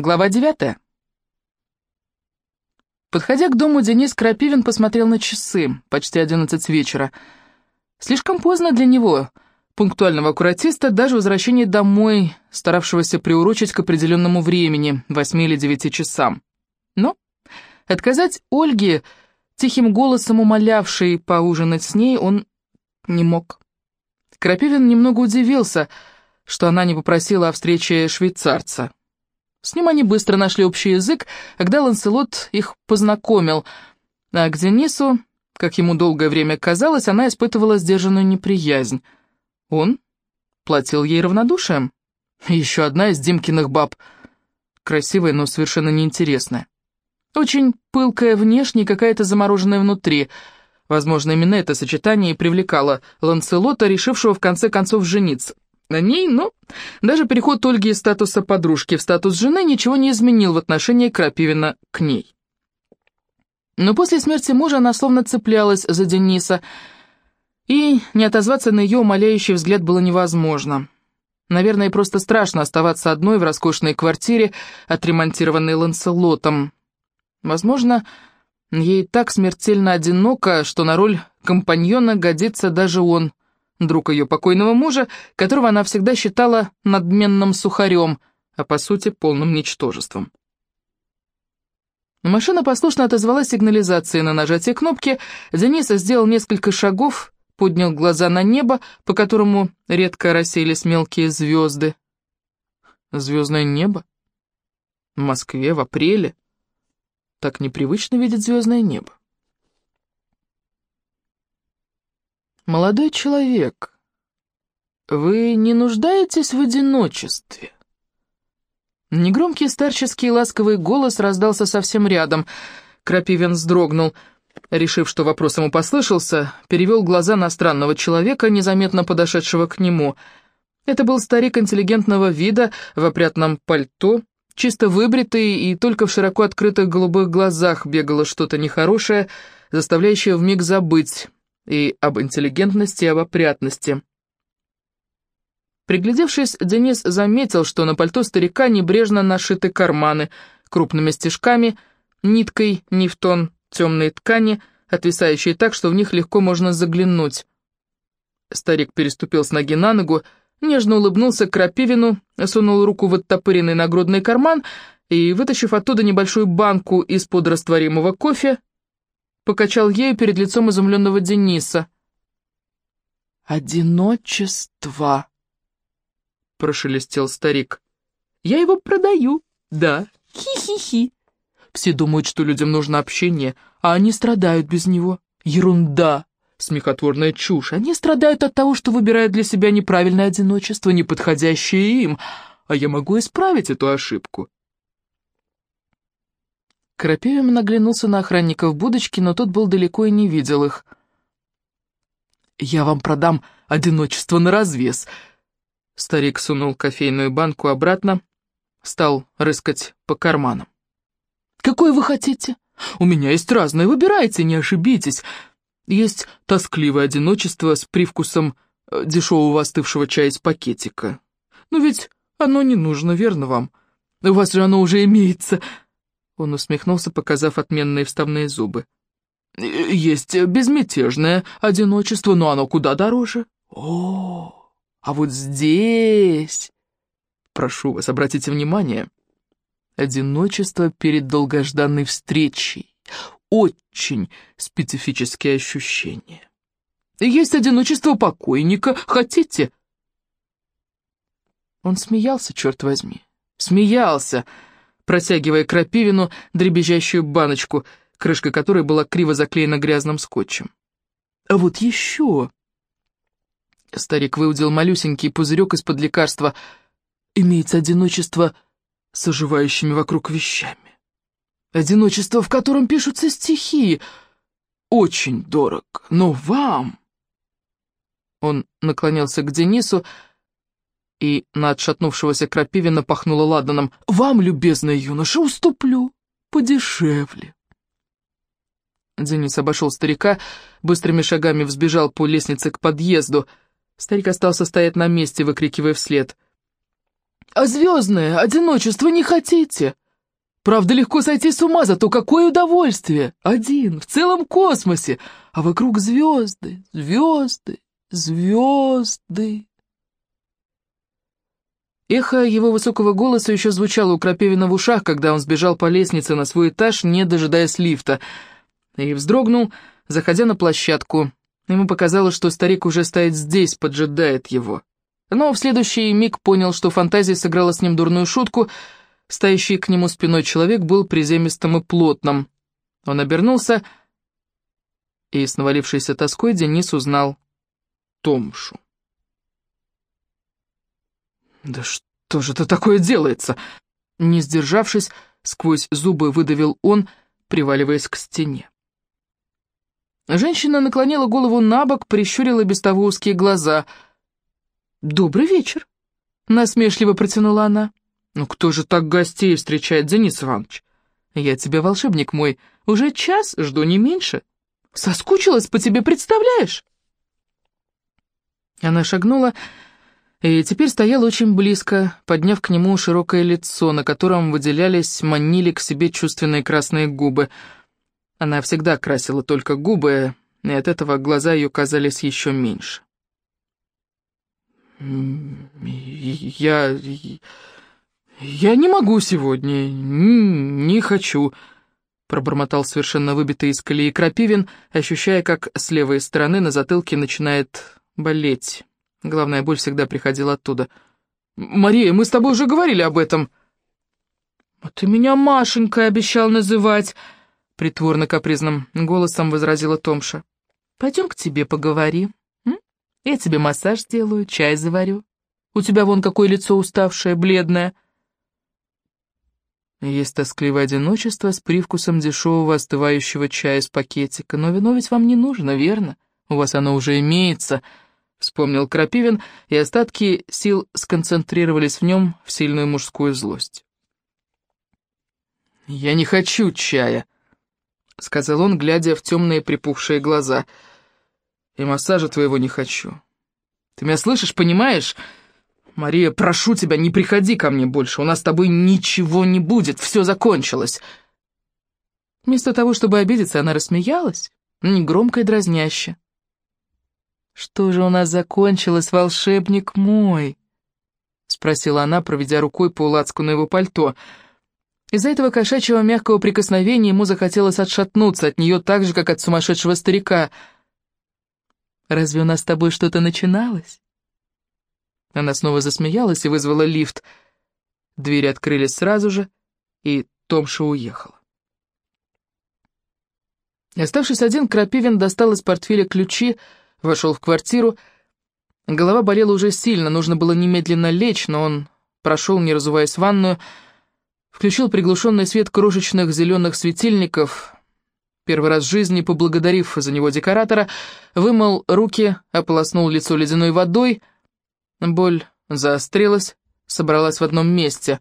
Глава девятая. Подходя к дому, Денис Крапивин посмотрел на часы, почти одиннадцать вечера. Слишком поздно для него, пунктуального аккуратиста, даже возвращение домой, старавшегося приурочить к определенному времени, восьми или девяти часам. Но отказать Ольге, тихим голосом умолявшей поужинать с ней, он не мог. Крапивин немного удивился, что она не попросила о встрече швейцарца. С ним они быстро нашли общий язык, когда Ланселот их познакомил, а к Денису, как ему долгое время казалось, она испытывала сдержанную неприязнь. Он платил ей равнодушием. Еще одна из Димкиных баб. Красивая, но совершенно неинтересная. Очень пылкая внешне какая-то замороженная внутри. Возможно, именно это сочетание и привлекало Ланселота, решившего в конце концов жениться на ней, но даже переход Ольги из статуса подружки в статус жены ничего не изменил в отношении Крапивина к ней. Но после смерти мужа она словно цеплялась за Дениса, и не отозваться на ее умоляющий взгляд было невозможно. Наверное, просто страшно оставаться одной в роскошной квартире, отремонтированной Ланселотом. Возможно, ей так смертельно одиноко, что на роль компаньона годится даже он, друг ее покойного мужа, которого она всегда считала надменным сухарем, а по сути полным ничтожеством. Машина послушно отозвалась сигнализацией на нажатие кнопки, Денис сделал несколько шагов, поднял глаза на небо, по которому редко рассеялись мелкие звезды. Звездное небо? В Москве в апреле? Так непривычно видеть звездное небо. «Молодой человек, вы не нуждаетесь в одиночестве?» Негромкий старческий ласковый голос раздался совсем рядом. Крапивин вздрогнул. Решив, что вопрос ему послышался, перевел глаза на странного человека, незаметно подошедшего к нему. Это был старик интеллигентного вида, в опрятном пальто, чисто выбритый, и только в широко открытых голубых глазах бегало что-то нехорошее, заставляющее вмиг забыть и об интеллигентности, и об опрятности. Приглядевшись, Денис заметил, что на пальто старика небрежно нашиты карманы крупными стежками, ниткой не в тон темной ткани, отвисающие так, что в них легко можно заглянуть. Старик переступил с ноги на ногу, нежно улыбнулся Крапивину, сунул руку в оттопыренный нагрудный карман и, вытащив оттуда небольшую банку из-под растворимого кофе, покачал ею перед лицом изумленного Дениса. «Одиночество», — прошелестел старик. «Я его продаю, да, хи-хи-хи. Все думают, что людям нужно общение, а они страдают без него. Ерунда, смехотворная чушь. Они страдают от того, что выбирают для себя неправильное одиночество, неподходящее им, а я могу исправить эту ошибку. Крапивин наглянулся на охранников будочки, но тот был далеко и не видел их. «Я вам продам одиночество на развес!» Старик сунул кофейную банку обратно, стал рыскать по карманам. «Какое вы хотите? У меня есть разное, выбирайте, не ошибитесь. Есть тоскливое одиночество с привкусом э, дешевого остывшего чая из пакетика. Но ведь оно не нужно, верно вам? У вас же оно уже имеется...» Он усмехнулся, показав отменные вставные зубы. «Есть безмятежное одиночество, но оно куда дороже. О, а вот здесь...» «Прошу вас, обратите внимание. Одиночество перед долгожданной встречей. Очень специфические ощущения. Есть одиночество покойника. Хотите?» Он смеялся, черт возьми. Смеялся, протягивая Крапивину дребезжащую баночку, крышка которой была криво заклеена грязным скотчем. «А вот еще...» Старик выудил малюсенький пузырек из-под лекарства. «Имеется одиночество с оживающими вокруг вещами. Одиночество, в котором пишутся стихи. Очень дорог, но вам...» Он наклонился к Денису, и на отшатнувшегося Крапивина пахнуло ладаном. «Вам, любезный юноша, уступлю подешевле». Денис обошел старика, быстрыми шагами взбежал по лестнице к подъезду. Старик остался стоять на месте, выкрикивая вслед. А звездное одиночество не хотите? Правда, легко сойти с ума, зато какое удовольствие! Один, в целом космосе, а вокруг звезды, звезды, звезды. Эхо его высокого голоса еще звучало у Крапивина в ушах, когда он сбежал по лестнице на свой этаж, не дожидаясь лифта, и вздрогнул, заходя на площадку. Ему показалось, что старик уже стоит здесь, поджидает его. Но в следующий миг понял, что фантазия сыграла с ним дурную шутку. Стоящий к нему спиной человек был приземистым и плотным. Он обернулся, и с навалившейся тоской Денис узнал Томшу. «Да что же это такое делается?» Не сдержавшись, сквозь зубы выдавил он, приваливаясь к стене. Женщина наклонила голову на бок, прищурила без того узкие глаза. «Добрый вечер», — насмешливо протянула она. «Ну кто же так гостей встречает, Денис Иванович? Я тебя, волшебник мой, уже час жду не меньше. Соскучилась по тебе, представляешь?» Она шагнула и теперь стояла очень близко, подняв к нему широкое лицо, на котором выделялись, манили к себе чувственные красные губы. Она всегда красила только губы, и от этого глаза ее казались еще меньше. «Я... я не могу сегодня, не хочу», — пробормотал совершенно выбитый из колеи Крапивин, ощущая, как с левой стороны на затылке начинает болеть. Главная боль всегда приходила оттуда. «Мария, мы с тобой уже говорили об этом». «А ты меня Машенькой обещал называть», — притворно-капризным голосом возразила Томша. «Пойдем к тебе поговори. М? Я тебе массаж сделаю, чай заварю. У тебя вон какое лицо уставшее, бледное». Есть тоскливое одиночество с привкусом дешевого остывающего чая из пакетика. Но вино ведь вам не нужно, верно? У вас оно уже имеется, —— вспомнил Крапивин, и остатки сил сконцентрировались в нем в сильную мужскую злость. «Я не хочу чая», — сказал он, глядя в темные припухшие глаза. «И массажа твоего не хочу. Ты меня слышишь, понимаешь? Мария, прошу тебя, не приходи ко мне больше, у нас с тобой ничего не будет, все закончилось». Вместо того, чтобы обидеться, она рассмеялась, негромко и дразняще. «Что же у нас закончилось, волшебник мой?» — спросила она, проведя рукой по лацку на его пальто. Из-за этого кошачьего мягкого прикосновения ему захотелось отшатнуться от нее так же, как от сумасшедшего старика. «Разве у нас с тобой что-то начиналось?» Она снова засмеялась и вызвала лифт. Двери открылись сразу же, и Томша уехала. Оставшись один, Крапивин достал из портфеля ключи, вошел в квартиру. Голова болела уже сильно, нужно было немедленно лечь, но он прошел, не разуваясь, в ванную, включил приглушенный свет крошечных зеленых светильников, первый раз в жизни поблагодарив за него декоратора, вымыл руки, ополоснул лицо ледяной водой, боль заострилась, собралась в одном месте.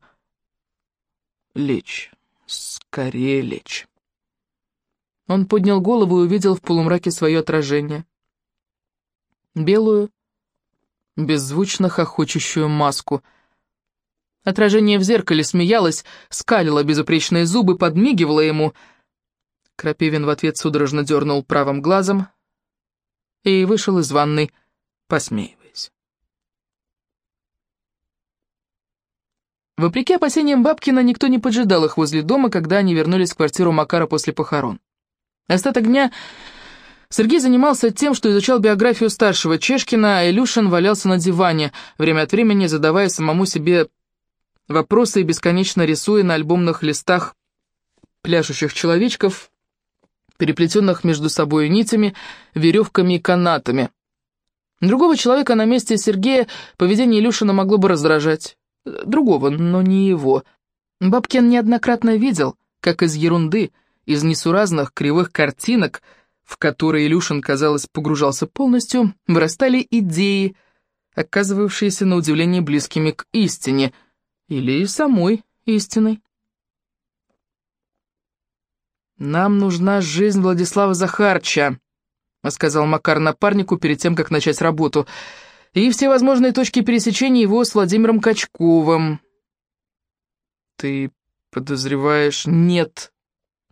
Лечь, скорее лечь. Он поднял голову и увидел в полумраке свое отражение белую, беззвучно хохочущую маску. Отражение в зеркале смеялось, скалило безупречные зубы, подмигивало ему. Крапивин в ответ судорожно дернул правым глазом и вышел из ванной, посмеиваясь. Вопреки опасениям Бабкина, никто не поджидал их возле дома, когда они вернулись в квартиру Макара после похорон. Остаток дня Сергей занимался тем, что изучал биографию старшего Чешкина, а Илюшин валялся на диване, время от времени задавая самому себе вопросы и бесконечно рисуя на альбомных листах пляшущих человечков, переплетенных между собой нитями, веревками и канатами. Другого человека на месте Сергея поведение Илюшина могло бы раздражать. Другого, но не его. Бабкин неоднократно видел, как из ерунды, из несуразных кривых картинок – в которые Илюшин, казалось, погружался полностью, вырастали идеи, оказывавшиеся на удивление близкими к истине, или самой истиной. «Нам нужна жизнь Владислава Захарча», — сказал Макар напарнику перед тем, как начать работу, «и все возможные точки пересечения его с Владимиром Качковым. Ты подозреваешь? Нет.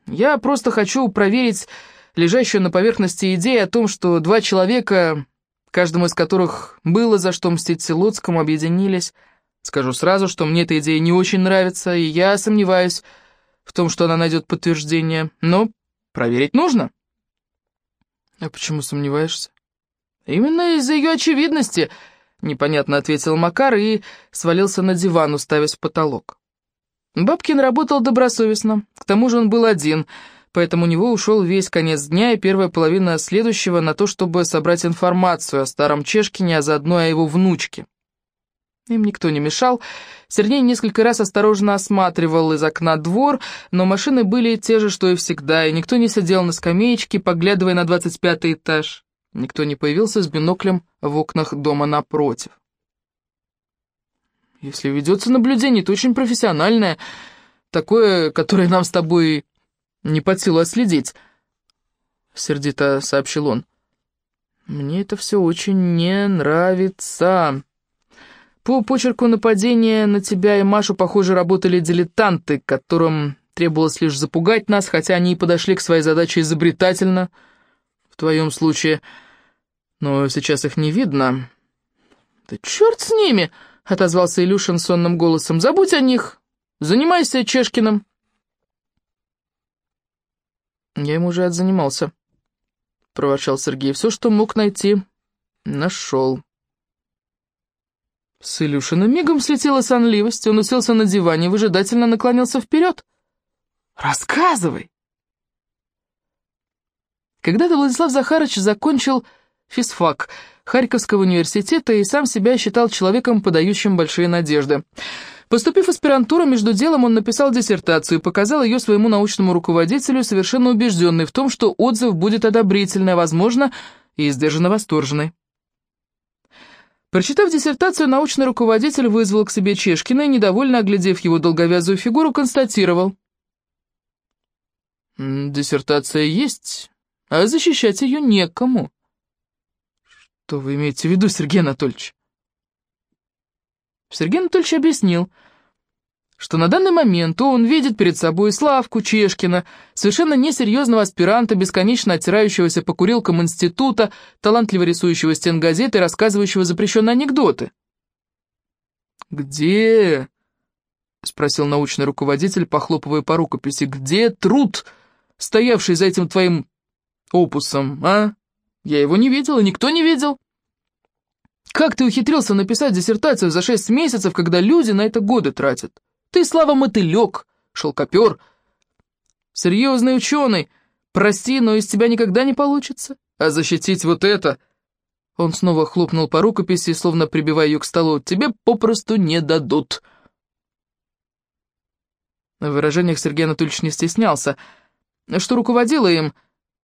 Я просто хочу проверить лежащую на поверхности идею о том, что два человека, каждому из которых было за что мстить Силотскому, объединились. Скажу сразу, что мне эта идея не очень нравится, и я сомневаюсь в том, что она найдет подтверждение, но проверить нужно. А почему сомневаешься? Именно из-за ее очевидности, непонятно ответил Макар и свалился на диван, уставясь в потолок. Бабкин работал добросовестно, к тому же он был один, поэтому у него ушел весь конец дня и первая половина следующего на то, чтобы собрать информацию о старом Чешкине, а заодно о его внучке. Им никто не мешал. Сергей несколько раз осторожно осматривал из окна двор, но машины были те же, что и всегда, и никто не сидел на скамеечке, поглядывая на двадцать пятый этаж. Никто не появился с биноклем в окнах дома напротив. Если ведется наблюдение, то очень профессиональное, такое, которое нам с тобой не под силу отследить, — сердито сообщил он. Мне это все очень не нравится. По почерку нападения на тебя и Машу, похоже, работали дилетанты, которым требовалось лишь запугать нас, хотя они и подошли к своей задаче изобретательно, в твоем случае, но сейчас их не видно. «Да черт с ними!» — отозвался Илюшин сонным голосом. «Забудь о них! Занимайся Чешкиным!» «Я ему уже отзанимался», — проворчал Сергей. «Все, что мог найти, нашел». С Илюшина мигом слетела сонливость, он уселся на диване, выжидательно наклонился вперед. «Рассказывай!» Когда-то Владислав Захарович закончил физфак Харьковского университета и сам себя считал человеком, подающим большие надежды. Поступив в аспирантуру, между делом он написал диссертацию и показал ее своему научному руководителю, совершенно убежденный в том, что отзыв будет одобрительный, а, возможно, и сдержанно восторженный. Прочитав диссертацию, научный руководитель вызвал к себе Чешкина и, недовольно оглядев его долговязую фигуру, констатировал. «Диссертация есть, а защищать ее некому». «Что вы имеете в виду, Сергей Анатольевич?» Сергей Анатольевич объяснил, что на данный момент он видит перед собой Славку Чешкина, совершенно несерьезного аспиранта, бесконечно оттирающегося по курилкам института, талантливо рисующего стен газеты и рассказывающего запрещенные анекдоты. «Где?» — спросил научный руководитель, похлопывая по рукописи. «Где труд, стоявший за этим твоим опусом, а? Я его не видел, и никто не видел». «Как ты ухитрился написать диссертацию за шесть месяцев, когда люди на это годы тратят?» Ты, Слава, мотылек, шелкопер. Серьезный ученый. Прости, но из тебя никогда не получится. А защитить вот это... Он снова хлопнул по рукописи, словно прибивая ее к столу. Тебе попросту не дадут. В выражениях Сергей Анатольевич не стеснялся. Что руководило им?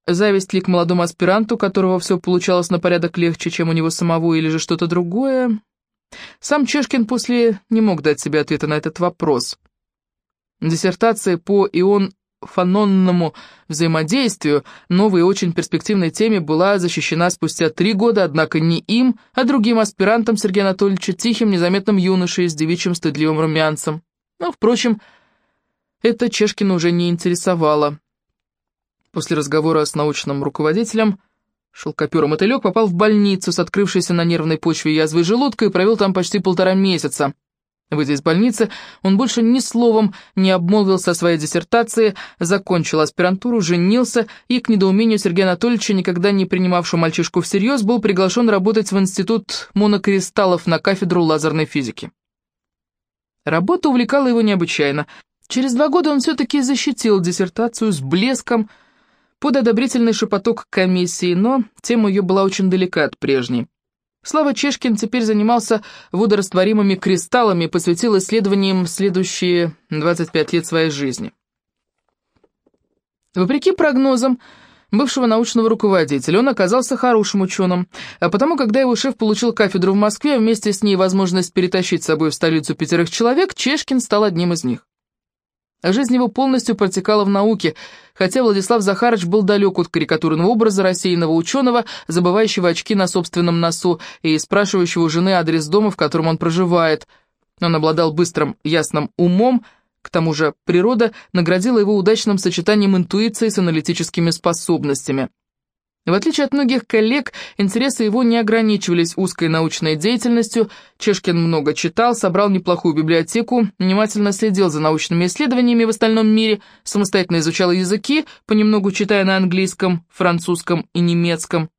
Зависть ли к молодому аспиранту, которого все получалось на порядок легче, чем у него самого, или же что-то другое? Сам Чешкин после не мог дать себе ответа на этот вопрос. Диссертация по ион-фанонному взаимодействию, новой и очень перспективной теме, была защищена спустя три года, однако не им, а другим аспирантом Сергея Анатольевича, тихим, незаметным юношей с девичьим стыдливым румянцем. Но, впрочем, это Чешкина уже не интересовало. После разговора с научным руководителем Шелкопер мотылек попал в больницу с открывшейся на нервной почве язвой желудка и провел там почти полтора месяца. Выйдя из больницы, он больше ни словом не обмолвился о своей диссертации, закончил аспирантуру, женился и, к недоумению Сергея Анатольевича, никогда не принимавшего мальчишку всерьез, был приглашен работать в Институт монокристаллов на кафедру лазерной физики. Работа увлекала его необычайно. Через два года он все-таки защитил диссертацию с блеском, под одобрительный шепоток комиссии, но тема ее была очень далека от прежней. Слава Чешкин теперь занимался водорастворимыми кристаллами и посвятил исследованиям следующие 25 лет своей жизни. Вопреки прогнозам бывшего научного руководителя, он оказался хорошим ученым, а потому, когда его шеф получил кафедру в Москве, а вместе с ней возможность перетащить с собой в столицу пятерых человек, Чешкин стал одним из них. Жизнь его полностью протекала в науке, хотя Владислав Захарович был далек от карикатурного образа рассеянного ученого, забывающего очки на собственном носу и спрашивающего у жены адрес дома, в котором он проживает. Он обладал быстрым, ясным умом, К тому же природа наградила его удачным сочетанием интуиции с аналитическими способностями. В отличие от многих коллег, интересы его не ограничивались узкой научной деятельностью. Чешкин много читал, собрал неплохую библиотеку, внимательно следил за научными исследованиями в остальном мире, самостоятельно изучал языки, понемногу читая на английском, французском и немецком.